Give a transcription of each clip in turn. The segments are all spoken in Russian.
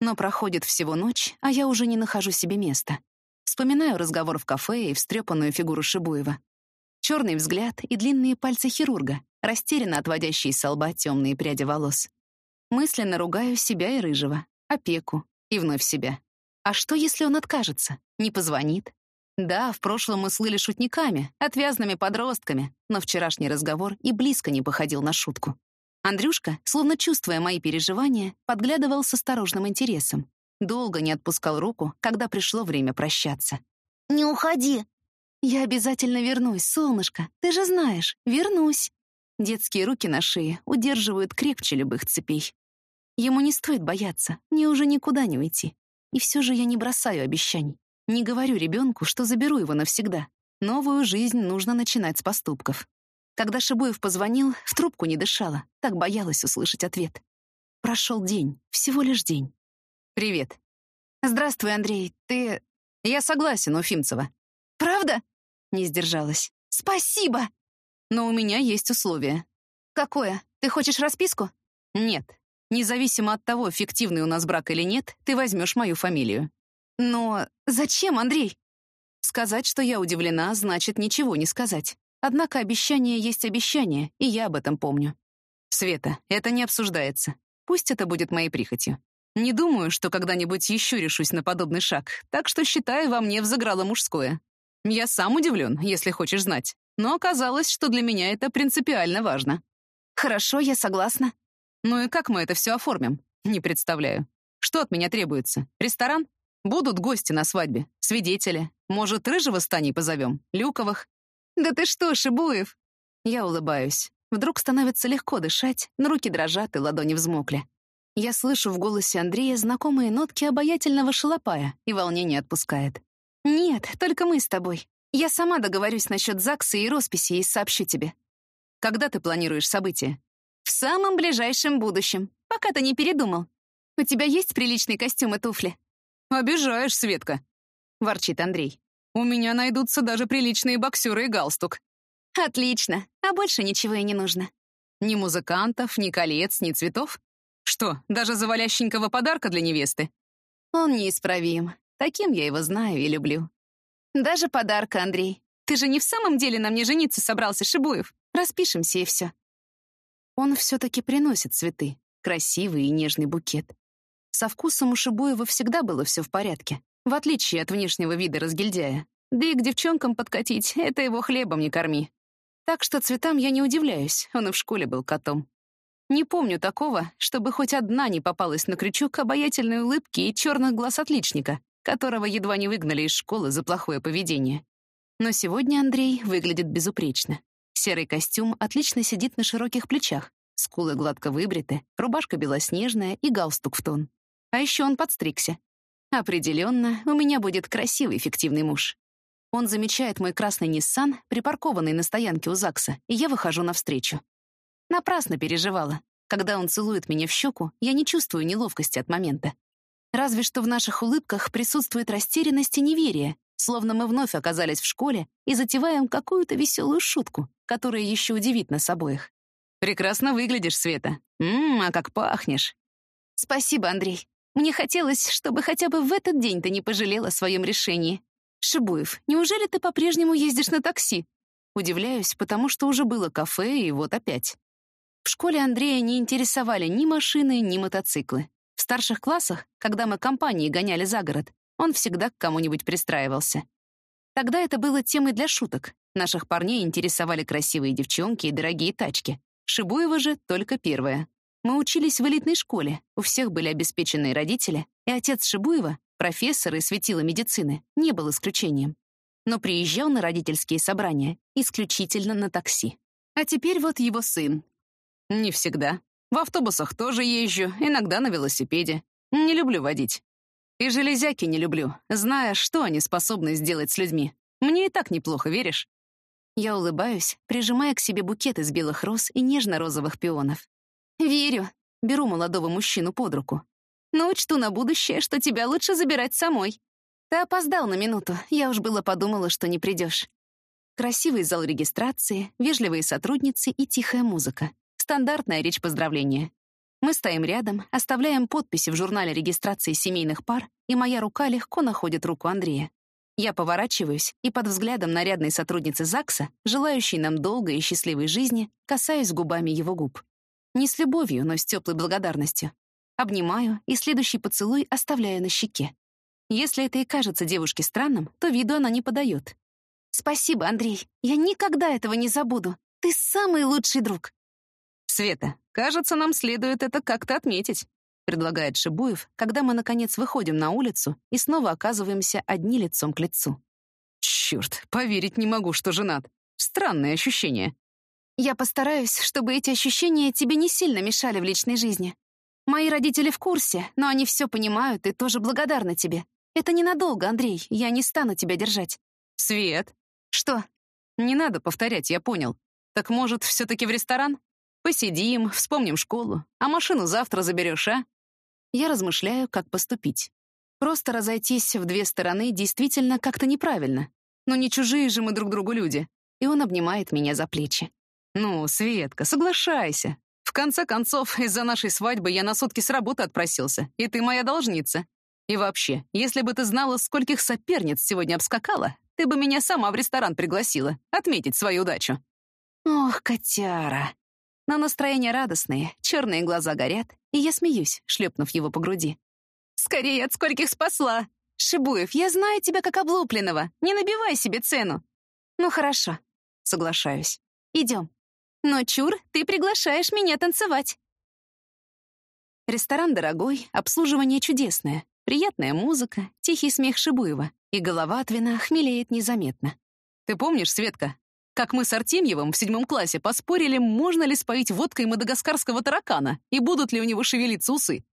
Но проходит всего ночь, а я уже не нахожу себе места. Вспоминаю разговор в кафе и встрепанную фигуру Шибуева. Черный взгляд и длинные пальцы хирурга, растерянно отводящие с лба темные пряди волос. Мысленно ругаю себя и Рыжего, опеку, и вновь себя. А что, если он откажется? Не позвонит? Да, в прошлом мы слыли шутниками, отвязными подростками, но вчерашний разговор и близко не походил на шутку. Андрюшка, словно чувствуя мои переживания, подглядывал с осторожным интересом. Долго не отпускал руку, когда пришло время прощаться. «Не уходи!» «Я обязательно вернусь, солнышко, ты же знаешь, вернусь!» Детские руки на шее удерживают крепче любых цепей. Ему не стоит бояться, мне уже никуда не уйти. И все же я не бросаю обещаний. Не говорю ребенку, что заберу его навсегда. Новую жизнь нужно начинать с поступков. Когда Шибуев позвонил, в трубку не дышала, так боялась услышать ответ. Прошел день, всего лишь день. «Привет». «Здравствуй, Андрей, ты...» «Я согласен, Уфимцева». «Правда?» Не сдержалась. «Спасибо!» «Но у меня есть условие». «Какое? Ты хочешь расписку?» «Нет, Независимо от того, фиктивный у нас брак или нет, ты возьмешь мою фамилию. Но зачем, Андрей? Сказать, что я удивлена, значит ничего не сказать. Однако обещание есть обещание, и я об этом помню. Света, это не обсуждается. Пусть это будет моей прихотью. Не думаю, что когда-нибудь еще решусь на подобный шаг, так что считаю, во мне взыграло мужское. Я сам удивлен, если хочешь знать. Но оказалось, что для меня это принципиально важно. Хорошо, я согласна. Ну и как мы это все оформим? Не представляю. Что от меня требуется? Ресторан? Будут гости на свадьбе, свидетели. Может, Рыжего с Таней позовем? Люковых? Да ты что, Шибуев? Я улыбаюсь. Вдруг становится легко дышать, но руки дрожат и ладони взмокли. Я слышу в голосе Андрея знакомые нотки обаятельного шалопая, и волнение отпускает. «Нет, только мы с тобой. Я сама договорюсь насчет ЗАГСа и росписи и сообщу тебе». «Когда ты планируешь события?» В самом ближайшем будущем, пока ты не передумал. У тебя есть приличный костюм и туфли? Обижаешь, Светка, ворчит Андрей. У меня найдутся даже приличные боксеры и галстук. Отлично, а больше ничего и не нужно. Ни музыкантов, ни колец, ни цветов? Что, даже завалященького подарка для невесты? Он неисправим. Таким я его знаю и люблю. Даже подарка, Андрей. Ты же не в самом деле на мне жениться собрался, Шибуев. Распишемся и все. Он все-таки приносит цветы, красивый и нежный букет. Со вкусом у Шибуева всегда было все в порядке, в отличие от внешнего вида разгильдяя. Да и к девчонкам подкатить — это его хлебом не корми. Так что цветам я не удивляюсь, он и в школе был котом. Не помню такого, чтобы хоть одна не попалась на крючок обаятельной улыбки и черных глаз отличника, которого едва не выгнали из школы за плохое поведение. Но сегодня Андрей выглядит безупречно. Серый костюм отлично сидит на широких плечах, скулы гладко выбриты, рубашка белоснежная и галстук в тон. А еще он подстригся. Определенно, у меня будет красивый эффективный муж. Он замечает мой красный Ниссан, припаркованный на стоянке у ЗАГСа, и я выхожу навстречу. Напрасно переживала. Когда он целует меня в щеку, я не чувствую неловкости от момента. Разве что в наших улыбках присутствует растерянность и неверие, словно мы вновь оказались в школе и затеваем какую-то веселую шутку, которая еще удивит нас обоих. «Прекрасно выглядишь, Света. Ммм, а как пахнешь!» «Спасибо, Андрей. Мне хотелось, чтобы хотя бы в этот день ты не пожалел о своем решении. Шибуев, неужели ты по-прежнему ездишь на такси?» Удивляюсь, потому что уже было кафе, и вот опять. В школе Андрея не интересовали ни машины, ни мотоциклы. В старших классах, когда мы компанией гоняли за город, он всегда к кому-нибудь пристраивался. Тогда это было темой для шуток. Наших парней интересовали красивые девчонки и дорогие тачки. Шибуева же только первая. Мы учились в элитной школе, у всех были обеспеченные родители, и отец Шибуева, профессор и светило медицины, не был исключением. Но приезжал на родительские собрания исключительно на такси. А теперь вот его сын. Не всегда. В автобусах тоже езжу, иногда на велосипеде. Не люблю водить. И железяки не люблю, зная, что они способны сделать с людьми. Мне и так неплохо, веришь? Я улыбаюсь, прижимая к себе букет из белых роз и нежно-розовых пионов. «Верю», — беру молодого мужчину под руку. «Но учту на будущее, что тебя лучше забирать самой. Ты опоздал на минуту, я уж было подумала, что не придешь. Красивый зал регистрации, вежливые сотрудницы и тихая музыка. Стандартная речь поздравления. Мы стоим рядом, оставляем подписи в журнале регистрации семейных пар, и моя рука легко находит руку Андрея. Я поворачиваюсь и под взглядом нарядной сотрудницы ЗАГСа, желающей нам долгой и счастливой жизни, касаюсь губами его губ. Не с любовью, но с теплой благодарностью. Обнимаю и следующий поцелуй оставляю на щеке. Если это и кажется девушке странным, то виду она не подает. «Спасибо, Андрей. Я никогда этого не забуду. Ты самый лучший друг». «Света, кажется, нам следует это как-то отметить», предлагает Шибуев, когда мы, наконец, выходим на улицу и снова оказываемся одни лицом к лицу. Черт, поверить не могу, что женат. Странное ощущение. Я постараюсь, чтобы эти ощущения тебе не сильно мешали в личной жизни. Мои родители в курсе, но они все понимают и тоже благодарны тебе. Это ненадолго, Андрей, я не стану тебя держать. Свет. Что? Не надо повторять, я понял. Так может, все-таки в ресторан? Посидим, вспомним школу, а машину завтра заберешь, а? Я размышляю, как поступить. Просто разойтись в две стороны действительно как-то неправильно. Но не чужие же мы друг другу люди. И он обнимает меня за плечи. «Ну, Светка, соглашайся. В конце концов, из-за нашей свадьбы я на сутки с работы отпросился, и ты моя должница. И вообще, если бы ты знала, скольких соперниц сегодня обскакала, ты бы меня сама в ресторан пригласила, отметить свою удачу». «Ох, котяра!» Но настроение радостное, черные глаза горят, и я смеюсь, шлепнув его по груди. «Скорее, от скольких спасла! Шибуев, я знаю тебя как облупленного, не набивай себе цену!» «Ну хорошо», — соглашаюсь. «Идем. Но, чур, ты приглашаешь меня танцевать!» Ресторан дорогой, обслуживание чудесное, приятная музыка, тихий смех Шибуева, и голова от вина хмелеет незаметно. «Ты помнишь, Светка, как мы с Артемьевым в седьмом классе поспорили, можно ли споить водкой мадагаскарского таракана и будут ли у него шевелиться усы.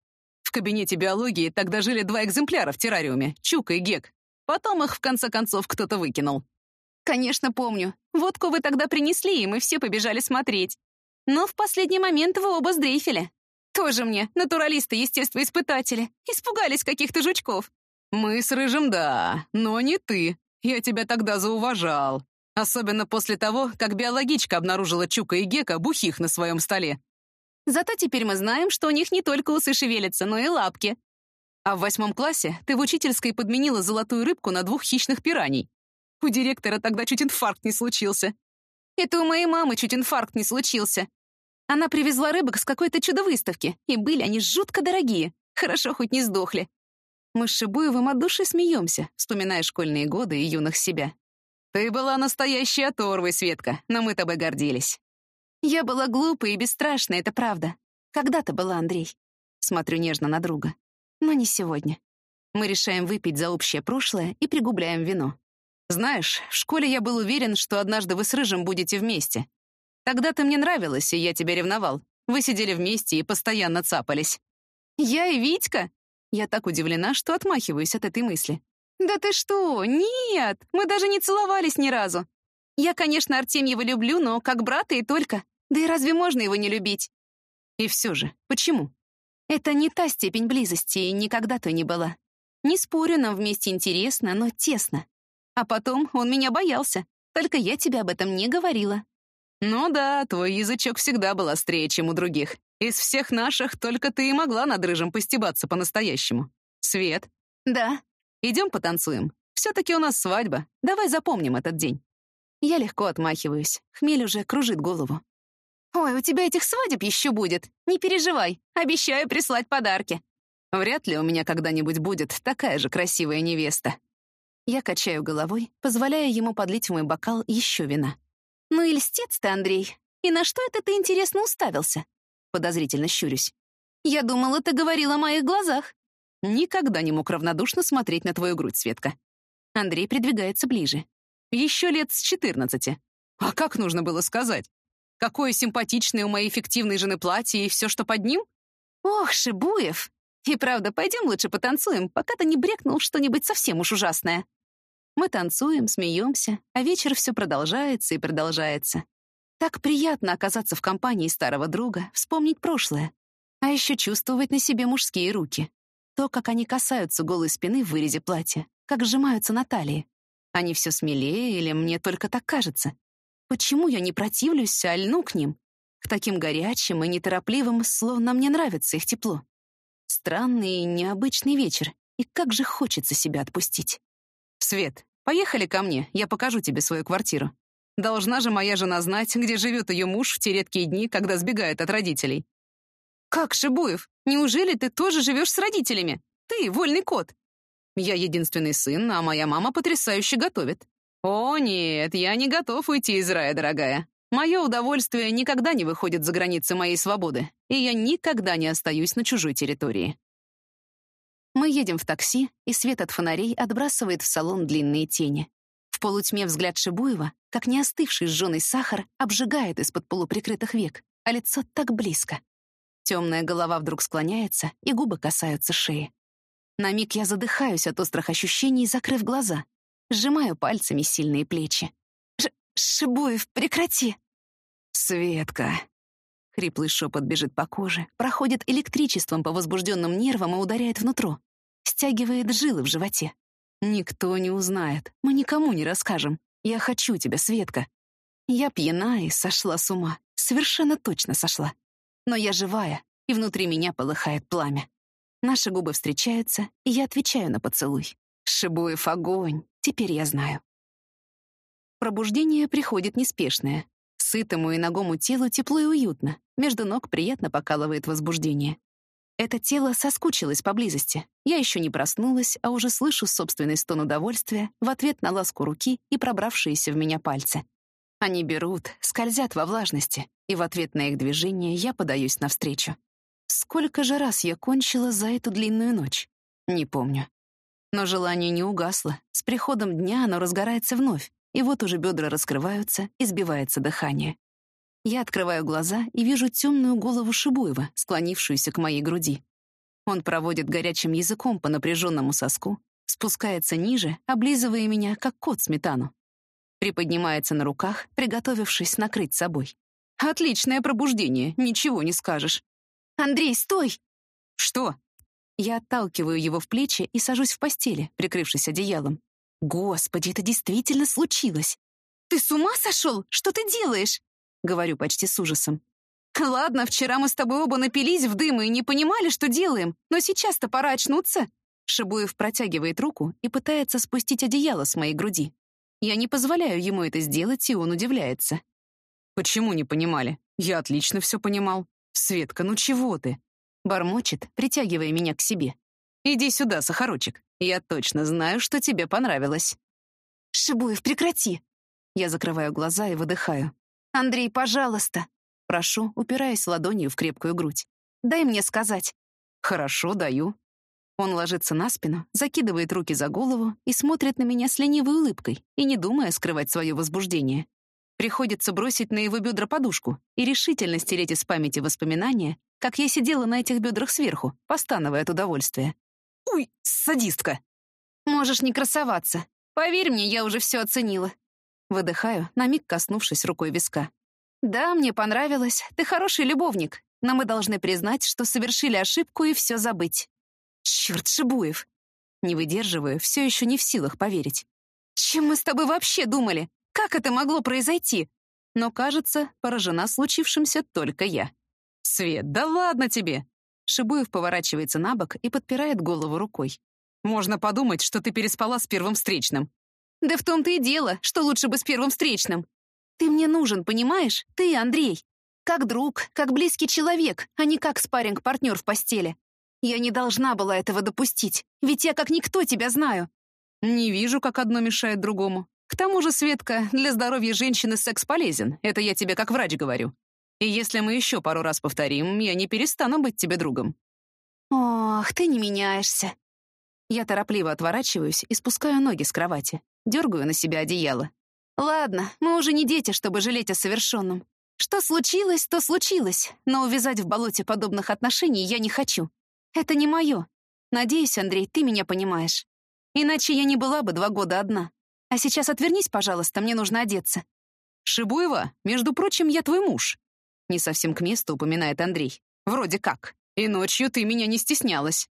В кабинете биологии тогда жили два экземпляра в террариуме — Чука и Гек. Потом их, в конце концов, кто-то выкинул. «Конечно, помню. Водку вы тогда принесли, и мы все побежали смотреть. Но в последний момент вы оба сдрейфили. Тоже мне, натуралисты-естествоиспытатели. Испугались каких-то жучков». «Мы с Рыжим, да, но не ты. Я тебя тогда зауважал. Особенно после того, как биологичка обнаружила Чука и Гека бухих на своем столе. Зато теперь мы знаем, что у них не только усы шевелятся, но и лапки. А в восьмом классе ты в учительской подменила золотую рыбку на двух хищных пираний. У директора тогда чуть инфаркт не случился. Это у моей мамы чуть инфаркт не случился. Она привезла рыбок с какой-то чудо-выставки, и были они жутко дорогие. Хорошо, хоть не сдохли. Мы с Шибуевым от души смеемся, вспоминая школьные годы и юных себя. Ты была настоящей оторвой, Светка, но мы тобой гордились. Я была глупой и бесстрашной, это правда. Когда-то была, Андрей. Смотрю нежно на друга. Но не сегодня. Мы решаем выпить за общее прошлое и пригубляем вино. Знаешь, в школе я был уверен, что однажды вы с Рыжим будете вместе. Тогда ты мне нравилась, и я тебя ревновал. Вы сидели вместе и постоянно цапались. Я и Витька? Я так удивлена, что отмахиваюсь от этой мысли. «Да ты что? Нет! Мы даже не целовались ни разу. Я, конечно, Артемьева люблю, но как брата и только. Да и разве можно его не любить?» «И все же, почему?» «Это не та степень близости, и никогда то не была. Не спорю, нам вместе интересно, но тесно. А потом он меня боялся. Только я тебе об этом не говорила». «Ну да, твой язычок всегда был острее, чем у других. Из всех наших только ты и могла над рыжим постебаться по-настоящему. Свет?» «Да», Идем потанцуем. Все-таки у нас свадьба. Давай запомним этот день». Я легко отмахиваюсь. Хмель уже кружит голову. «Ой, у тебя этих свадеб еще будет. Не переживай. Обещаю прислать подарки». Вряд ли у меня когда-нибудь будет такая же красивая невеста. Я качаю головой, позволяя ему подлить в мой бокал еще вина. «Ну и льстец ты, Андрей. И на что это ты, интересно, уставился?» Подозрительно щурюсь. «Я думала, ты говорил о моих глазах». Никогда не мог равнодушно смотреть на твою грудь, Светка. Андрей придвигается ближе. Еще лет с четырнадцати. А как нужно было сказать? Какое симпатичное у моей эффективной жены платье и все, что под ним? Ох, Шибуев! И правда, пойдем лучше потанцуем, пока ты не брекнул что-нибудь совсем уж ужасное. Мы танцуем, смеемся, а вечер все продолжается и продолжается. Так приятно оказаться в компании старого друга, вспомнить прошлое, а еще чувствовать на себе мужские руки. То, как они касаются голой спины в вырезе платья, как сжимаются на талии. Они все смелее или мне только так кажется? Почему я не противлюсь, а льну к ним? к таким горячим и неторопливым, словно мне нравится их тепло. Странный и необычный вечер, и как же хочется себя отпустить. «Свет, поехали ко мне, я покажу тебе свою квартиру. Должна же моя жена знать, где живет ее муж в те редкие дни, когда сбегает от родителей». «Как, Шибуев, неужели ты тоже живешь с родителями? Ты вольный кот». «Я единственный сын, а моя мама потрясающе готовит». «О, нет, я не готов уйти из рая, дорогая. Мое удовольствие никогда не выходит за границы моей свободы, и я никогда не остаюсь на чужой территории. Мы едем в такси, и свет от фонарей отбрасывает в салон длинные тени. В полутьме взгляд Шибуева, как не остывший сжёный сахар, обжигает из-под полуприкрытых век, а лицо так близко. Темная голова вдруг склоняется, и губы касаются шеи. На миг я задыхаюсь от острых ощущений, закрыв глаза. Сжимаю пальцами сильные плечи. «Шибуев, прекрати!» «Светка!» Хриплый шепот бежит по коже, проходит электричеством по возбужденным нервам и ударяет внутрь. Стягивает жилы в животе. «Никто не узнает. Мы никому не расскажем. Я хочу тебя, Светка». Я пьяна и сошла с ума. Совершенно точно сошла. Но я живая, и внутри меня полыхает пламя. Наши губы встречаются, и я отвечаю на поцелуй. Шибуев огонь, теперь я знаю. Пробуждение приходит неспешное. Сытому и ногому телу тепло и уютно. Между ног приятно покалывает возбуждение. Это тело соскучилось поблизости. Я еще не проснулась, а уже слышу собственный стон удовольствия в ответ на ласку руки и пробравшиеся в меня пальцы. Они берут, скользят во влажности, и в ответ на их движение я подаюсь навстречу. Сколько же раз я кончила за эту длинную ночь? Не помню. Но желание не угасло. С приходом дня оно разгорается вновь, и вот уже бедра раскрываются и сбивается дыхание. Я открываю глаза и вижу темную голову Шибуева, склонившуюся к моей груди. Он проводит горячим языком по напряженному соску, спускается ниже, облизывая меня, как кот сметану. Приподнимается на руках, приготовившись накрыть собой. Отличное пробуждение, ничего не скажешь. «Андрей, стой!» «Что?» Я отталкиваю его в плечи и сажусь в постели, прикрывшись одеялом. Господи, это действительно случилось. Ты с ума сошел? Что ты делаешь? Говорю почти с ужасом. Ладно, вчера мы с тобой оба напились в дым и не понимали, что делаем, но сейчас-то пора очнуться. Шибуев протягивает руку и пытается спустить одеяло с моей груди. Я не позволяю ему это сделать, и он удивляется. «Почему не понимали? Я отлично все понимал. Светка, ну чего ты?» Бормочет, притягивая меня к себе. «Иди сюда, Сахарочек. Я точно знаю, что тебе понравилось». «Шибуев, прекрати!» Я закрываю глаза и выдыхаю. «Андрей, пожалуйста!» Прошу, упираясь ладонью в крепкую грудь. «Дай мне сказать». «Хорошо, даю». Он ложится на спину, закидывает руки за голову и смотрит на меня с ленивой улыбкой и не думая скрывать свое возбуждение. Приходится бросить на его бедра подушку и решительно стереть из памяти воспоминания, как я сидела на этих бедрах сверху, постановая от удовольствия. Уй, садистка. Можешь не красоваться. Поверь мне, я уже все оценила. Выдыхаю, на миг коснувшись рукой виска. Да, мне понравилось. Ты хороший любовник. Но мы должны признать, что совершили ошибку и все забыть. Черт, Шибуев. Не выдерживаю, все еще не в силах поверить. Чем мы с тобой вообще думали? Как это могло произойти? Но, кажется, поражена случившимся только я. «Свет, да ладно тебе!» Шибуев поворачивается на бок и подпирает голову рукой. «Можно подумать, что ты переспала с первым встречным». «Да в том-то и дело, что лучше бы с первым встречным. Ты мне нужен, понимаешь? Ты, Андрей. Как друг, как близкий человек, а не как спарринг-партнер в постели. Я не должна была этого допустить, ведь я как никто тебя знаю». «Не вижу, как одно мешает другому. К тому же, Светка, для здоровья женщины секс полезен. Это я тебе как врач говорю. И если мы еще пару раз повторим, я не перестану быть тебе другом». «Ох, ты не меняешься». Я торопливо отворачиваюсь и спускаю ноги с кровати, дергаю на себя одеяло. «Ладно, мы уже не дети, чтобы жалеть о совершенном. Что случилось, то случилось, но увязать в болоте подобных отношений я не хочу. Это не мое. Надеюсь, Андрей, ты меня понимаешь. Иначе я не была бы два года одна. А сейчас отвернись, пожалуйста, мне нужно одеться». «Шибуева, между прочим, я твой муж», не совсем к месту упоминает Андрей. Вроде как. И ночью ты меня не стеснялась.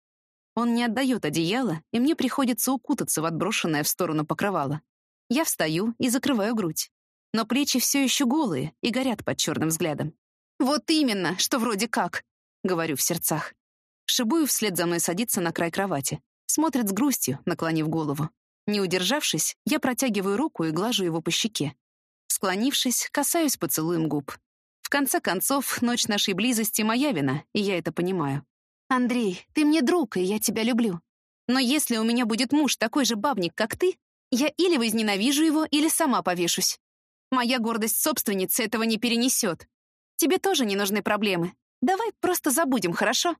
Он не отдает одеяло, и мне приходится укутаться в отброшенное в сторону покрывало. Я встаю и закрываю грудь. Но плечи все еще голые и горят под черным взглядом. «Вот именно, что вроде как», — говорю в сердцах. Шибуев вслед за мной садится на край кровати. Смотрит с грустью, наклонив голову. Не удержавшись, я протягиваю руку и глажу его по щеке. Склонившись, касаюсь поцелуем губ. В конце концов, ночь нашей близости — моя вина, и я это понимаю. «Андрей, ты мне друг, и я тебя люблю. Но если у меня будет муж такой же бабник, как ты, я или возненавижу его, или сама повешусь. Моя гордость собственницы этого не перенесет. Тебе тоже не нужны проблемы. Давай просто забудем, хорошо?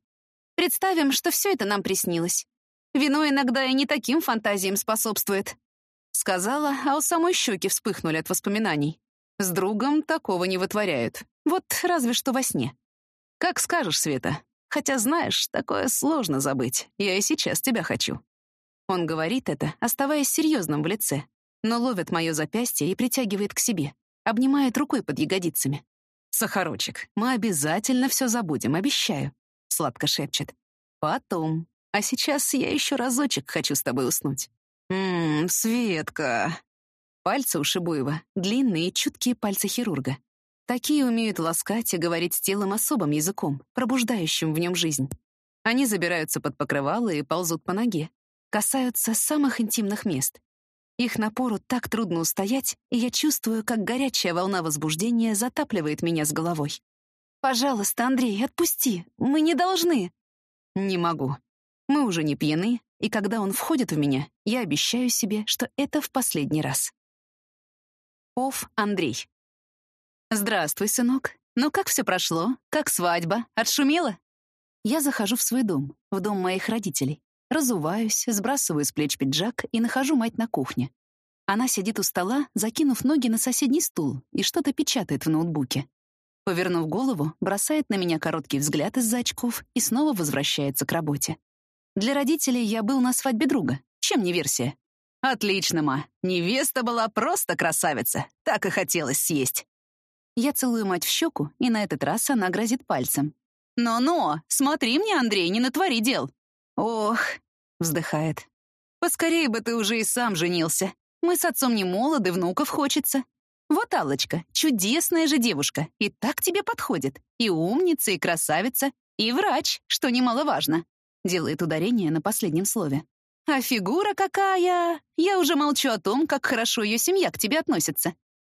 Представим, что все это нам приснилось. Вино иногда и не таким фантазиям способствует. Сказала, а у самой щеки вспыхнули от воспоминаний. С другом такого не вытворяют. Вот разве что во сне. Как скажешь, Света. Хотя, знаешь, такое сложно забыть. Я и сейчас тебя хочу. Он говорит это, оставаясь серьезным в лице, но ловит мое запястье и притягивает к себе, обнимает рукой под ягодицами. «Сахарочек, мы обязательно все забудем, обещаю», — сладко шепчет. «Потом. А сейчас я еще разочек хочу с тобой уснуть». «Ммм, Светка!» Пальцы у Шибуева — длинные чуткие пальцы хирурга. Такие умеют ласкать и говорить с телом особым языком, пробуждающим в нем жизнь. Они забираются под покрывало и ползут по ноге, касаются самых интимных мест. Их напору так трудно устоять, и я чувствую, как горячая волна возбуждения затапливает меня с головой. «Пожалуйста, Андрей, отпусти! Мы не должны!» «Не могу. Мы уже не пьяны, и когда он входит в меня, я обещаю себе, что это в последний раз». Ов Андрей. «Здравствуй, сынок. Ну как все прошло? Как свадьба? Отшумела?» Я захожу в свой дом, в дом моих родителей. Разуваюсь, сбрасываю с плеч пиджак и нахожу мать на кухне. Она сидит у стола, закинув ноги на соседний стул и что-то печатает в ноутбуке. Повернув голову, бросает на меня короткий взгляд из-за очков и снова возвращается к работе. Для родителей я был на свадьбе друга. Чем не версия? Отлично, ма. Невеста была просто красавица. Так и хотелось съесть. Я целую мать в щеку, и на этот раз она грозит пальцем. «Но-но, смотри мне, Андрей, не натвори дел». «Ох, вздыхает. «Поскорее бы ты уже и сам женился. Мы с отцом не молоды, внуков хочется. Вот Аллочка, чудесная же девушка, и так тебе подходит. И умница, и красавица, и врач, что немаловажно». Делает ударение на последнем слове. «А фигура какая! Я уже молчу о том, как хорошо ее семья к тебе относится».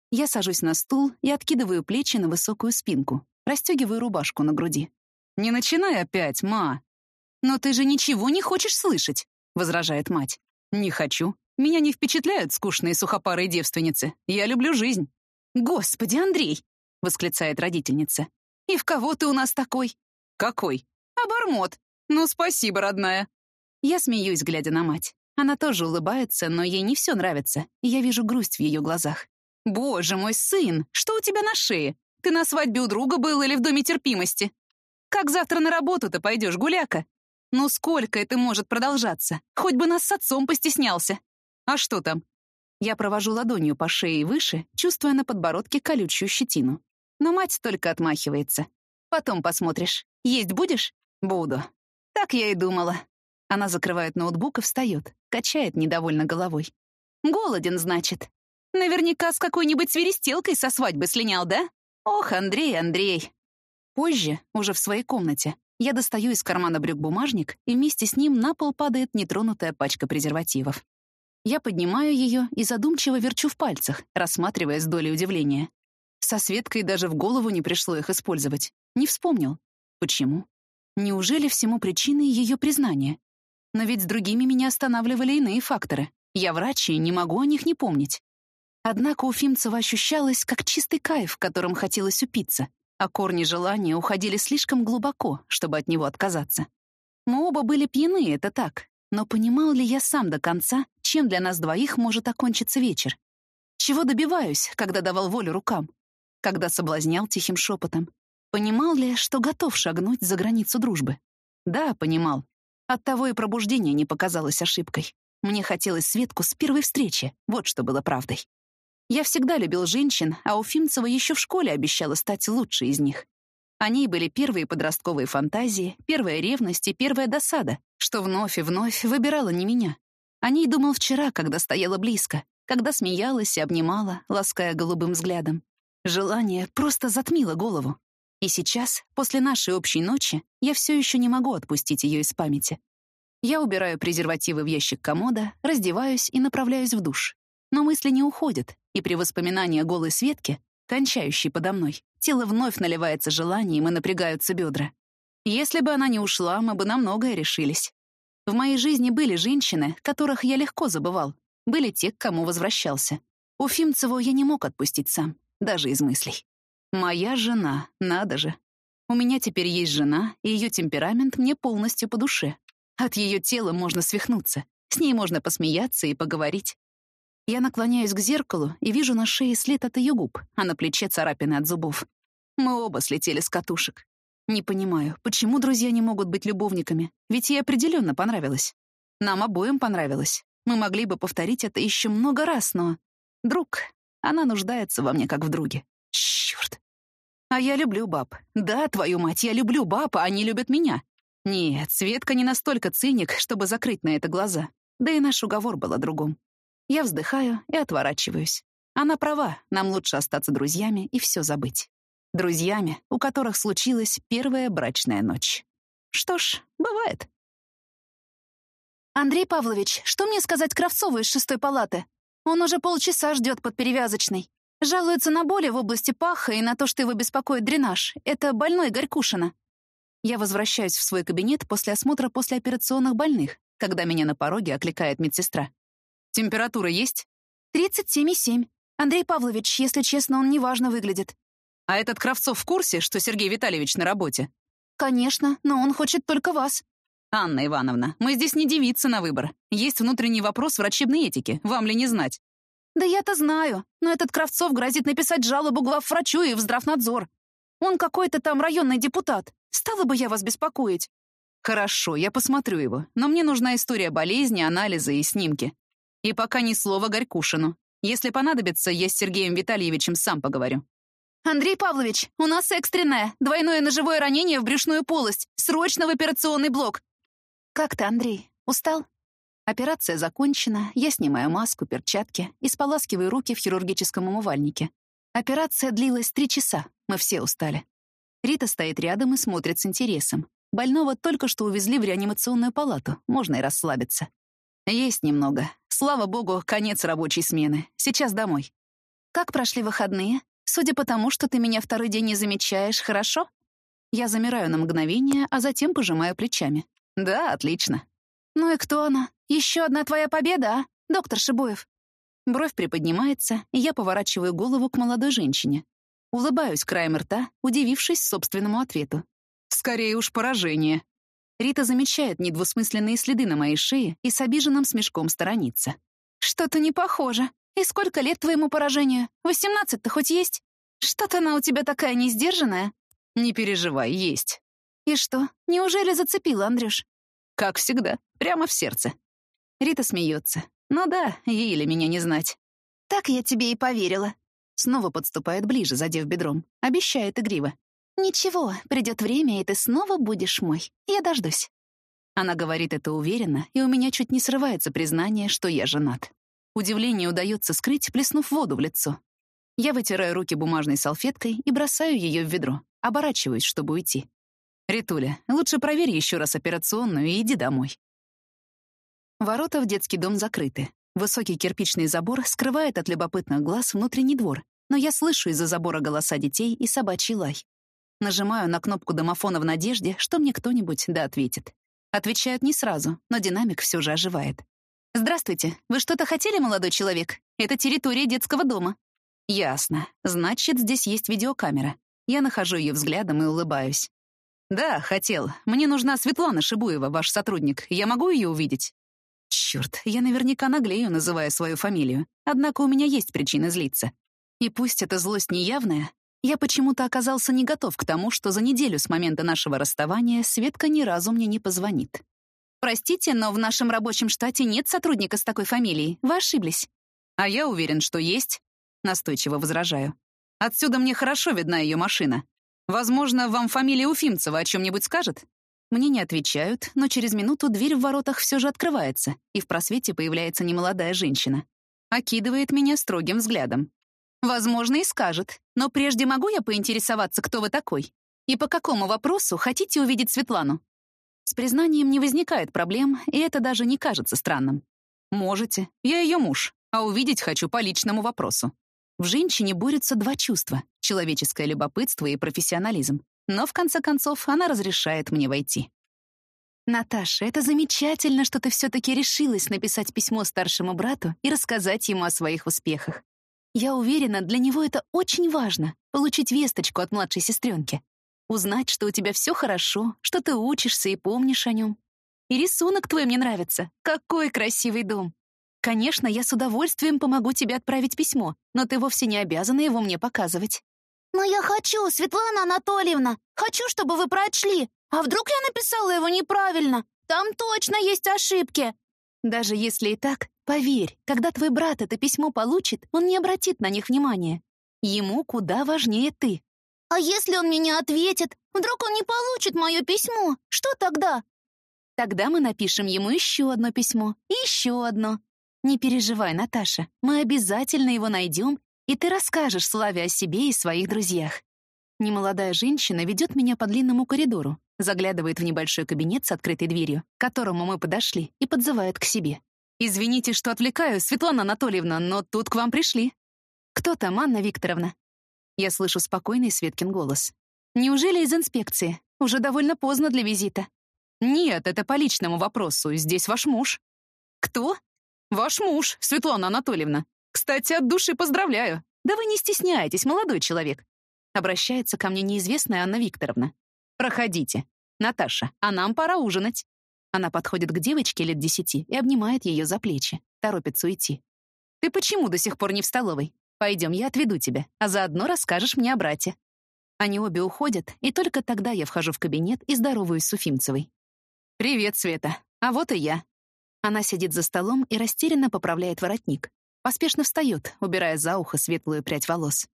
Я сажусь на стул и откидываю плечи на высокую спинку, расстегиваю рубашку на груди. «Не начинай опять, ма!» «Но ты же ничего не хочешь слышать», — возражает мать. «Не хочу. Меня не впечатляют скучные сухопарые девственницы. Я люблю жизнь». «Господи, Андрей!» — восклицает родительница. «И в кого ты у нас такой?» «Какой?» «Обормот. Ну, спасибо, родная». Я смеюсь, глядя на мать. Она тоже улыбается, но ей не все нравится, и я вижу грусть в ее глазах. «Боже мой сын, что у тебя на шее? Ты на свадьбе у друга был или в доме терпимости? Как завтра на работу-то пойдешь, гуляка? Ну сколько это может продолжаться? Хоть бы нас с отцом постеснялся. А что там? Я провожу ладонью по шее выше, чувствуя на подбородке колючую щетину. Но мать только отмахивается. Потом посмотришь. Есть будешь? Буду. Так я и думала. Она закрывает ноутбук и встает, качает недовольно головой. Голоден, значит. Наверняка с какой-нибудь свиристелкой со свадьбы слинял, да? Ох, Андрей, Андрей. Позже, уже в своей комнате, я достаю из кармана брюк бумажник, и вместе с ним на пол падает нетронутая пачка презервативов. Я поднимаю ее и задумчиво верчу в пальцах, рассматривая с долей удивления. Со Светкой даже в голову не пришло их использовать. Не вспомнил. Почему? Неужели всему причиной ее признание? Но ведь с другими меня останавливали иные факторы. Я врач и не могу о них не помнить. Однако у Фимцева ощущалось, как чистый кайф, которым хотелось упиться а корни желания уходили слишком глубоко, чтобы от него отказаться. Мы оба были пьяны, это так, но понимал ли я сам до конца, чем для нас двоих может окончиться вечер? Чего добиваюсь, когда давал волю рукам? Когда соблазнял тихим шепотом? Понимал ли, что готов шагнуть за границу дружбы? Да, понимал. Оттого и пробуждение не показалось ошибкой. Мне хотелось Светку с первой встречи, вот что было правдой. Я всегда любил женщин, а Уфимцева еще в школе обещала стать лучшей из них. О ней были первые подростковые фантазии, первая ревность и первая досада, что вновь и вновь выбирала не меня. О ней думал вчера, когда стояла близко, когда смеялась и обнимала, лаская голубым взглядом. Желание просто затмило голову. И сейчас, после нашей общей ночи, я все еще не могу отпустить ее из памяти. Я убираю презервативы в ящик комода, раздеваюсь и направляюсь в душ. Но мысли не уходят, и при воспоминании о голой Светке, кончающей подо мной, тело вновь наливается желанием и напрягаются бедра. Если бы она не ушла, мы бы на многое решились. В моей жизни были женщины, которых я легко забывал, были те, к кому возвращался. Уфимцеву я не мог отпустить сам, даже из мыслей. Моя жена, надо же. У меня теперь есть жена, и ее темперамент мне полностью по душе. От ее тела можно свихнуться, с ней можно посмеяться и поговорить. Я наклоняюсь к зеркалу и вижу на шее след от ее губ, а на плече царапины от зубов. Мы оба слетели с катушек. Не понимаю, почему друзья не могут быть любовниками, ведь ей определенно понравилось. Нам обоим понравилось. Мы могли бы повторить это еще много раз, но... Друг, она нуждается во мне как в друге. Черт. А я люблю баб. Да, твою мать, я люблю баб, а они любят меня. Нет, Светка не настолько циник, чтобы закрыть на это глаза. Да и наш уговор был о другом. Я вздыхаю и отворачиваюсь. Она права, нам лучше остаться друзьями и все забыть. Друзьями, у которых случилась первая брачная ночь. Что ж, бывает. «Андрей Павлович, что мне сказать Кравцову из шестой палаты? Он уже полчаса ждет под перевязочной. Жалуется на боли в области паха и на то, что его беспокоит дренаж. Это больной Горькушина. Я возвращаюсь в свой кабинет после осмотра послеоперационных больных, когда меня на пороге окликает медсестра. «Температура есть?» «37,7. Андрей Павлович, если честно, он неважно выглядит». «А этот Кравцов в курсе, что Сергей Витальевич на работе?» «Конечно, но он хочет только вас». «Анна Ивановна, мы здесь не девицы на выбор. Есть внутренний вопрос врачебной этики. Вам ли не знать?» «Да я-то знаю, но этот Кравцов грозит написать жалобу главврачу и в здравнадзор. Он какой-то там районный депутат. Стала бы я вас беспокоить?» «Хорошо, я посмотрю его, но мне нужна история болезни, анализы и снимки. И пока ни слова Горькушину. Если понадобится, я с Сергеем Витальевичем сам поговорю». «Андрей Павлович, у нас экстренное, двойное ножевое ранение в брюшную полость, срочно в операционный блок». «Как ты, Андрей, устал?» Операция закончена, я снимаю маску, перчатки и споласкиваю руки в хирургическом умывальнике. Операция длилась три часа, мы все устали. Рита стоит рядом и смотрит с интересом. Больного только что увезли в реанимационную палату, можно и расслабиться. Есть немного. Слава богу, конец рабочей смены. Сейчас домой. Как прошли выходные? Судя по тому, что ты меня второй день не замечаешь, хорошо? Я замираю на мгновение, а затем пожимаю плечами. Да, отлично. Ну и кто она? Еще одна твоя победа, а? Доктор Шибоев. Бровь приподнимается, и я поворачиваю голову к молодой женщине. Улыбаюсь краем рта, удивившись собственному ответу. «Скорее уж поражение». Рита замечает недвусмысленные следы на моей шее и с обиженным смешком сторонится. «Что-то не похоже. И сколько лет твоему поражению? Восемнадцать-то хоть есть? Что-то она у тебя такая несдержанная». «Не переживай, есть». «И что, неужели зацепила, Андрюш?» «Как всегда, прямо в сердце». Рита смеется. «Ну да, ей или меня не знать». «Так я тебе и поверила», Снова подступает ближе, задев бедром. Обещает игриво. «Ничего, придет время, и ты снова будешь мой. Я дождусь». Она говорит это уверенно, и у меня чуть не срывается признание, что я женат. Удивление удается скрыть, плеснув воду в лицо. Я вытираю руки бумажной салфеткой и бросаю ее в ведро. Оборачиваюсь, чтобы уйти. «Ритуля, лучше проверь еще раз операционную и иди домой». Ворота в детский дом закрыты. Высокий кирпичный забор скрывает от любопытных глаз внутренний двор, но я слышу из-за забора голоса детей и собачий лай. Нажимаю на кнопку домофона в надежде, что мне кто-нибудь да ответит. Отвечают не сразу, но динамик все же оживает. «Здравствуйте. Вы что-то хотели, молодой человек? Это территория детского дома». «Ясно. Значит, здесь есть видеокамера. Я нахожу ее взглядом и улыбаюсь. «Да, хотел. Мне нужна Светлана Шибуева, ваш сотрудник. Я могу ее увидеть?» Черт, я наверняка наглею, называя свою фамилию. Однако у меня есть причины злиться. И пусть эта злость неявная, я почему-то оказался не готов к тому, что за неделю с момента нашего расставания Светка ни разу мне не позвонит. «Простите, но в нашем рабочем штате нет сотрудника с такой фамилией. Вы ошиблись». «А я уверен, что есть», — настойчиво возражаю. «Отсюда мне хорошо видна ее машина. Возможно, вам фамилия Уфимцева о чем-нибудь скажет?» Мне не отвечают, но через минуту дверь в воротах все же открывается, и в просвете появляется немолодая женщина. Окидывает меня строгим взглядом. «Возможно, и скажет. Но прежде могу я поинтересоваться, кто вы такой? И по какому вопросу хотите увидеть Светлану? С признанием не возникает проблем, и это даже не кажется странным. Можете, я ее муж, а увидеть хочу по личному вопросу. В женщине борются два чувства — человеческое любопытство и профессионализм. Но, в конце концов, она разрешает мне войти. «Наташа, это замечательно, что ты все-таки решилась написать письмо старшему брату и рассказать ему о своих успехах. Я уверена, для него это очень важно — получить весточку от младшей сестренки. Узнать, что у тебя все хорошо, что ты учишься и помнишь о нем. И рисунок твой мне нравится. Какой красивый дом. Конечно, я с удовольствием помогу тебе отправить письмо, но ты вовсе не обязана его мне показывать. «Но я хочу, Светлана Анатольевна! Хочу, чтобы вы прочли! А вдруг я написала его неправильно? Там точно есть ошибки!» Даже если и так, поверь, когда твой брат это письмо получит, он не обратит на них внимания. Ему куда важнее ты. «А если он мне не ответит? Вдруг он не получит мое письмо? Что тогда?» Тогда мы напишем ему еще одно письмо и еще одно. Не переживай, Наташа, мы обязательно его найдем и ты расскажешь Славе о себе и своих друзьях. Немолодая женщина ведет меня по длинному коридору, заглядывает в небольшой кабинет с открытой дверью, к которому мы подошли, и подзывает к себе. «Извините, что отвлекаю, Светлана Анатольевна, но тут к вам пришли». «Кто там, Анна Викторовна?» Я слышу спокойный Светкин голос. «Неужели из инспекции? Уже довольно поздно для визита». «Нет, это по личному вопросу. Здесь ваш муж». «Кто?» «Ваш муж, Светлана Анатольевна. Кстати, от души поздравляю. Да вы не стесняйтесь, молодой человек. Обращается ко мне неизвестная Анна Викторовна. Проходите. Наташа, а нам пора ужинать. Она подходит к девочке лет десяти и обнимает ее за плечи. Торопится уйти. Ты почему до сих пор не в столовой? Пойдем, я отведу тебя, а заодно расскажешь мне о брате. Они обе уходят, и только тогда я вхожу в кабинет и здороваюсь с Уфимцевой. «Привет, Света. А вот и я». Она сидит за столом и растерянно поправляет воротник. Поспешно встает, убирая за ухо светлую прядь волос.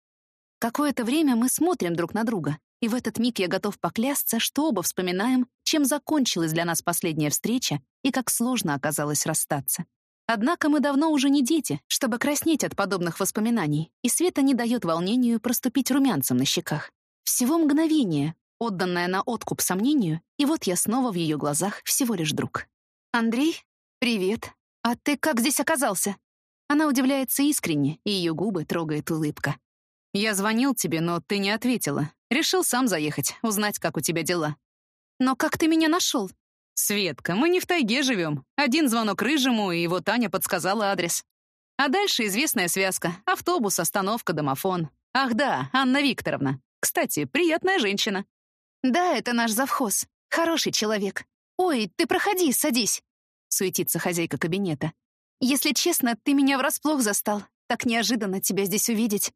Какое-то время мы смотрим друг на друга, и в этот миг я готов поклясться, что оба вспоминаем, чем закончилась для нас последняя встреча и как сложно оказалось расстаться. Однако мы давно уже не дети, чтобы краснеть от подобных воспоминаний, и Света не дает волнению проступить румянцем на щеках. Всего мгновение, отданное на откуп сомнению, и вот я снова в ее глазах всего лишь друг. «Андрей? Привет. А ты как здесь оказался?» Она удивляется искренне, и ее губы трогает улыбка. «Я звонил тебе, но ты не ответила. Решил сам заехать, узнать, как у тебя дела». «Но как ты меня нашел?» «Светка, мы не в тайге живем. Один звонок рыжему, и его Таня подсказала адрес. А дальше известная связка. Автобус, остановка, домофон. Ах да, Анна Викторовна. Кстати, приятная женщина». «Да, это наш завхоз. Хороший человек. Ой, ты проходи, садись», — суетится хозяйка кабинета. Если честно, ты меня врасплох застал. Так неожиданно тебя здесь увидеть.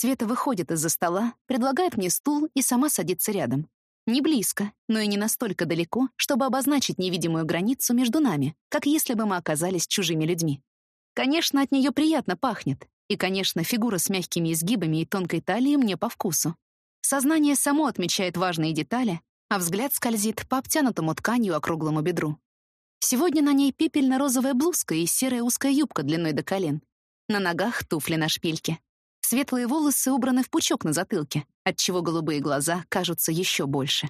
Света выходит из-за стола, предлагает мне стул и сама садится рядом. Не близко, но и не настолько далеко, чтобы обозначить невидимую границу между нами, как если бы мы оказались чужими людьми. Конечно, от нее приятно пахнет, и, конечно, фигура с мягкими изгибами и тонкой талией мне по вкусу. Сознание само отмечает важные детали, а взгляд скользит по обтянутому тканью округлому бедру. Сегодня на ней пепельно-розовая блузка и серая узкая юбка длиной до колен. На ногах туфли на шпильке. Светлые волосы убраны в пучок на затылке, отчего голубые глаза кажутся еще больше.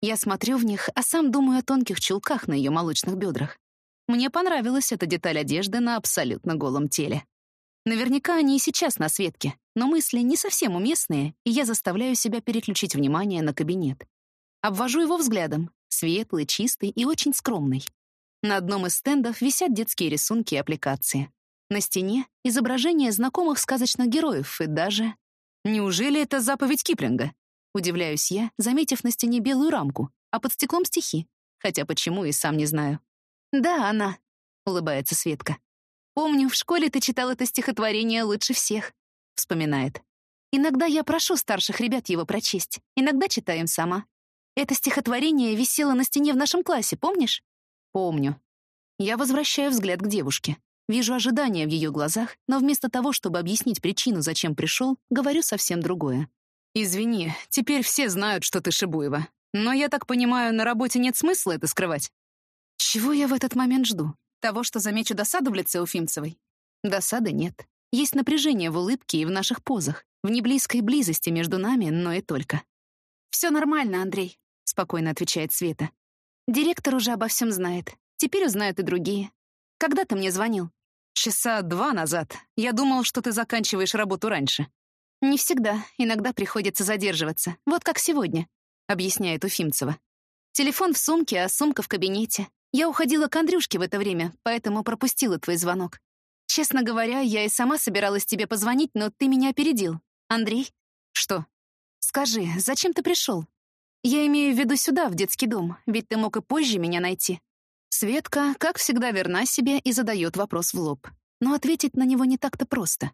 Я смотрю в них, а сам думаю о тонких чулках на ее молочных бедрах. Мне понравилась эта деталь одежды на абсолютно голом теле. Наверняка они и сейчас на Светке, но мысли не совсем уместные, и я заставляю себя переключить внимание на кабинет. Обвожу его взглядом, светлый, чистый и очень скромный. На одном из стендов висят детские рисунки и аппликации. На стене — изображения знакомых сказочных героев и даже... Неужели это заповедь Киплинга? Удивляюсь я, заметив на стене белую рамку, а под стеклом стихи. Хотя почему и сам не знаю. «Да, она», — улыбается Светка. «Помню, в школе ты читал это стихотворение лучше всех», — вспоминает. «Иногда я прошу старших ребят его прочесть, иногда читаем сама. Это стихотворение висело на стене в нашем классе, помнишь? Помню. Я возвращаю взгляд к девушке. Вижу ожидания в ее глазах, но вместо того, чтобы объяснить причину, зачем пришел, говорю совсем другое. «Извини, теперь все знают, что ты Шибуева. Но, я так понимаю, на работе нет смысла это скрывать?» Чего я в этот момент жду? Того, что замечу досаду в лице Уфимцевой? Досады нет. Есть напряжение в улыбке и в наших позах, в неблизкой близости между нами, но и только. Все нормально, Андрей», — спокойно отвечает Света. «Директор уже обо всем знает. Теперь узнают и другие. Когда ты мне звонил?» «Часа два назад. Я думал, что ты заканчиваешь работу раньше». «Не всегда. Иногда приходится задерживаться. Вот как сегодня», — объясняет Уфимцева. «Телефон в сумке, а сумка в кабинете. Я уходила к Андрюшке в это время, поэтому пропустила твой звонок. Честно говоря, я и сама собиралась тебе позвонить, но ты меня опередил. Андрей?» «Что?» «Скажи, зачем ты пришел? Я имею в виду сюда, в детский дом, ведь ты мог и позже меня найти». Светка, как всегда, верна себе и задает вопрос в лоб. Но ответить на него не так-то просто.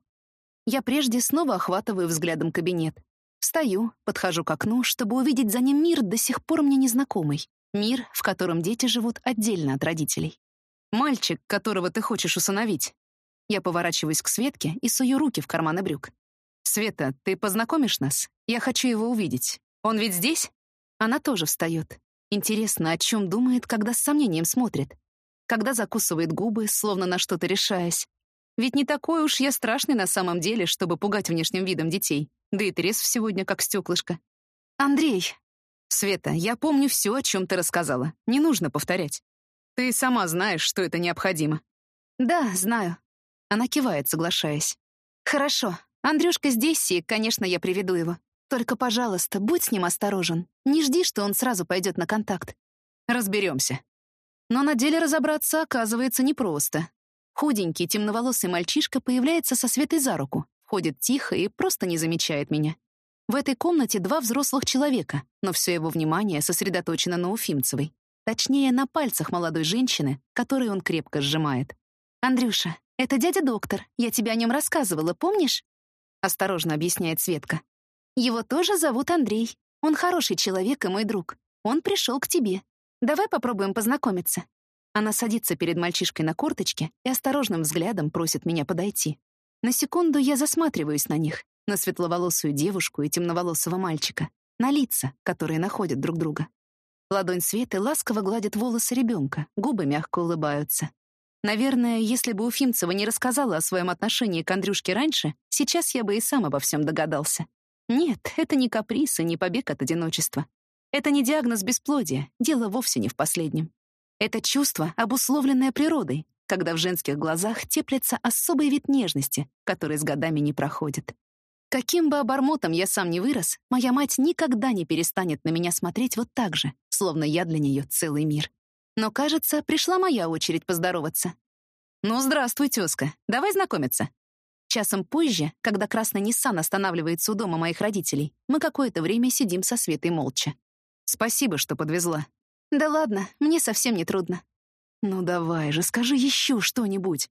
Я прежде снова охватываю взглядом кабинет. Встаю, подхожу к окну, чтобы увидеть за ним мир до сих пор мне незнакомый. Мир, в котором дети живут отдельно от родителей. Мальчик, которого ты хочешь усыновить. Я поворачиваюсь к Светке и сую руки в карманы брюк. «Света, ты познакомишь нас? Я хочу его увидеть. Он ведь здесь?» Она тоже встает. Интересно, о чем думает, когда с сомнением смотрит? Когда закусывает губы, словно на что-то решаясь. Ведь не такой уж я страшный на самом деле, чтобы пугать внешним видом детей. Да и трезв сегодня, как стеклышко. «Андрей!» «Света, я помню все, о чем ты рассказала. Не нужно повторять. Ты сама знаешь, что это необходимо». «Да, знаю». Она кивает, соглашаясь. «Хорошо. Андрюшка здесь, и, конечно, я приведу его. Только, пожалуйста, будь с ним осторожен. Не жди, что он сразу пойдет на контакт. Разберемся. Но на деле разобраться оказывается непросто. Худенький, темноволосый мальчишка появляется со Светой за руку, ходит тихо и просто не замечает меня. В этой комнате два взрослых человека, но все его внимание сосредоточено на Уфимцевой. Точнее, на пальцах молодой женщины, которые он крепко сжимает. «Андрюша, это дядя доктор. Я тебе о нем рассказывала, помнишь?» Осторожно объясняет Светка. Его тоже зовут Андрей. Он хороший человек и мой друг. Он пришел к тебе. Давай попробуем познакомиться». Она садится перед мальчишкой на корточке и осторожным взглядом просит меня подойти. На секунду я засматриваюсь на них, на светловолосую девушку и темноволосого мальчика, на лица, которые находят друг друга. Ладонь Светы ласково гладит волосы ребенка, губы мягко улыбаются. Наверное, если бы Уфимцева не рассказала о своем отношении к Андрюшке раньше, сейчас я бы и сам обо всем догадался. Нет, это не каприз и не побег от одиночества. Это не диагноз бесплодия, дело вовсе не в последнем. Это чувство, обусловленное природой, когда в женских глазах теплится особый вид нежности, который с годами не проходит. Каким бы обормотом я сам не вырос, моя мать никогда не перестанет на меня смотреть вот так же, словно я для нее целый мир. Но, кажется, пришла моя очередь поздороваться. «Ну, здравствуй, тезка. Давай знакомиться». Часом позже, когда красный Ниссан останавливается у дома моих родителей, мы какое-то время сидим со Светой молча. «Спасибо, что подвезла». «Да ладно, мне совсем не трудно». «Ну давай же, скажи еще что-нибудь».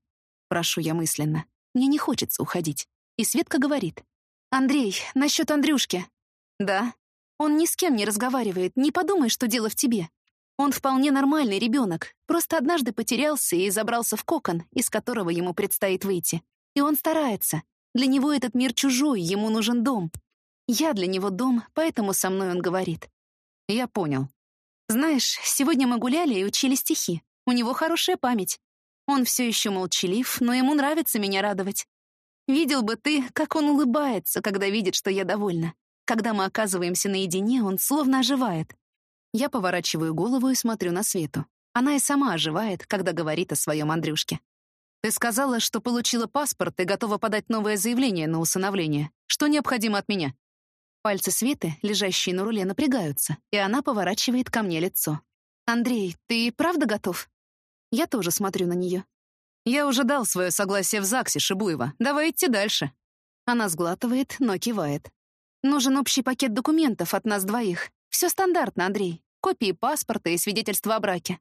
Прошу я мысленно. Мне не хочется уходить. И Светка говорит. «Андрей, насчет Андрюшки». «Да». «Он ни с кем не разговаривает, не подумай, что дело в тебе. Он вполне нормальный ребенок, просто однажды потерялся и забрался в кокон, из которого ему предстоит выйти. И он старается. Для него этот мир чужой, ему нужен дом. Я для него дом, поэтому со мной он говорит. Я понял. Знаешь, сегодня мы гуляли и учили стихи. У него хорошая память. Он все еще молчалив, но ему нравится меня радовать. Видел бы ты, как он улыбается, когда видит, что я довольна. Когда мы оказываемся наедине, он словно оживает. Я поворачиваю голову и смотрю на Свету. Она и сама оживает, когда говорит о своем Андрюшке. Ты сказала, что получила паспорт и готова подать новое заявление на усыновление. Что необходимо от меня?» Пальцы Светы, лежащие на руле, напрягаются, и она поворачивает ко мне лицо. «Андрей, ты правда готов?» Я тоже смотрю на нее. «Я уже дал свое согласие в ЗАГСе, Шибуева. Давай идти дальше». Она сглатывает, но кивает. «Нужен общий пакет документов от нас двоих. Все стандартно, Андрей. Копии паспорта и свидетельства о браке.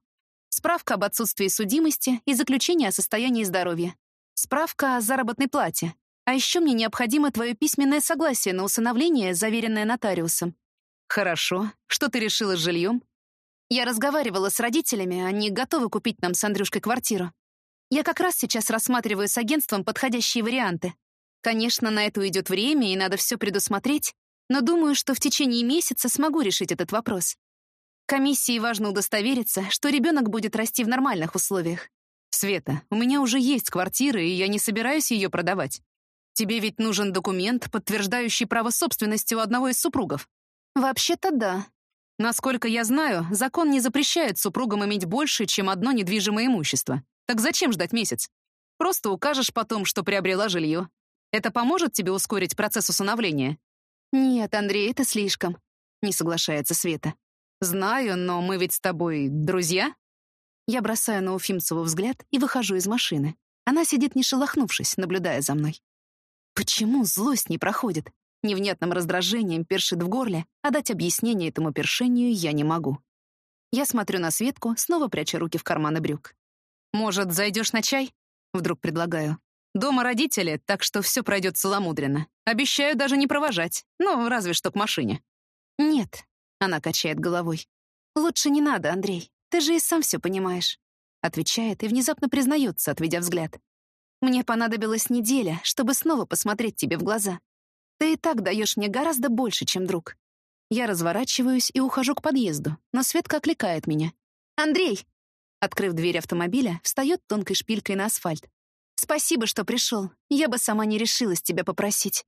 Справка об отсутствии судимости и заключение о состоянии здоровья. Справка о заработной плате. А еще мне необходимо твое письменное согласие на усыновление, заверенное нотариусом. Хорошо. Что ты решила с жильем? Я разговаривала с родителями, они готовы купить нам с Андрюшкой квартиру. Я как раз сейчас рассматриваю с агентством подходящие варианты. Конечно, на это уйдет время, и надо все предусмотреть, но думаю, что в течение месяца смогу решить этот вопрос. Комиссии важно удостовериться, что ребенок будет расти в нормальных условиях. Света, у меня уже есть квартира, и я не собираюсь ее продавать. Тебе ведь нужен документ, подтверждающий право собственности у одного из супругов. Вообще-то да. Насколько я знаю, закон не запрещает супругам иметь больше, чем одно недвижимое имущество. Так зачем ждать месяц? Просто укажешь потом, что приобрела жилье. Это поможет тебе ускорить процесс усыновления? Нет, Андрей, это слишком. Не соглашается Света. Знаю, но мы ведь с тобой друзья? Я бросаю на Уфимцеву взгляд и выхожу из машины. Она сидит не шелохнувшись, наблюдая за мной. Почему злость не проходит? Невнятным раздражением першит в горле, а дать объяснение этому першению я не могу. Я смотрю на Светку, снова пряча руки в карманы брюк. «Может, зайдешь на чай?» — вдруг предлагаю. «Дома родители, так что все пройдет целомудренно. Обещаю даже не провожать, ну, разве что к машине». «Нет», — она качает головой. «Лучше не надо, Андрей. Ты же и сам все понимаешь», — отвечает и внезапно признается, отведя взгляд. «Мне понадобилась неделя, чтобы снова посмотреть тебе в глаза. Ты и так даешь мне гораздо больше, чем друг. Я разворачиваюсь и ухожу к подъезду, но Светка окликает меня. «Андрей!» Открыв дверь автомобиля, встает тонкой шпилькой на асфальт. «Спасибо, что пришел. Я бы сама не решилась тебя попросить».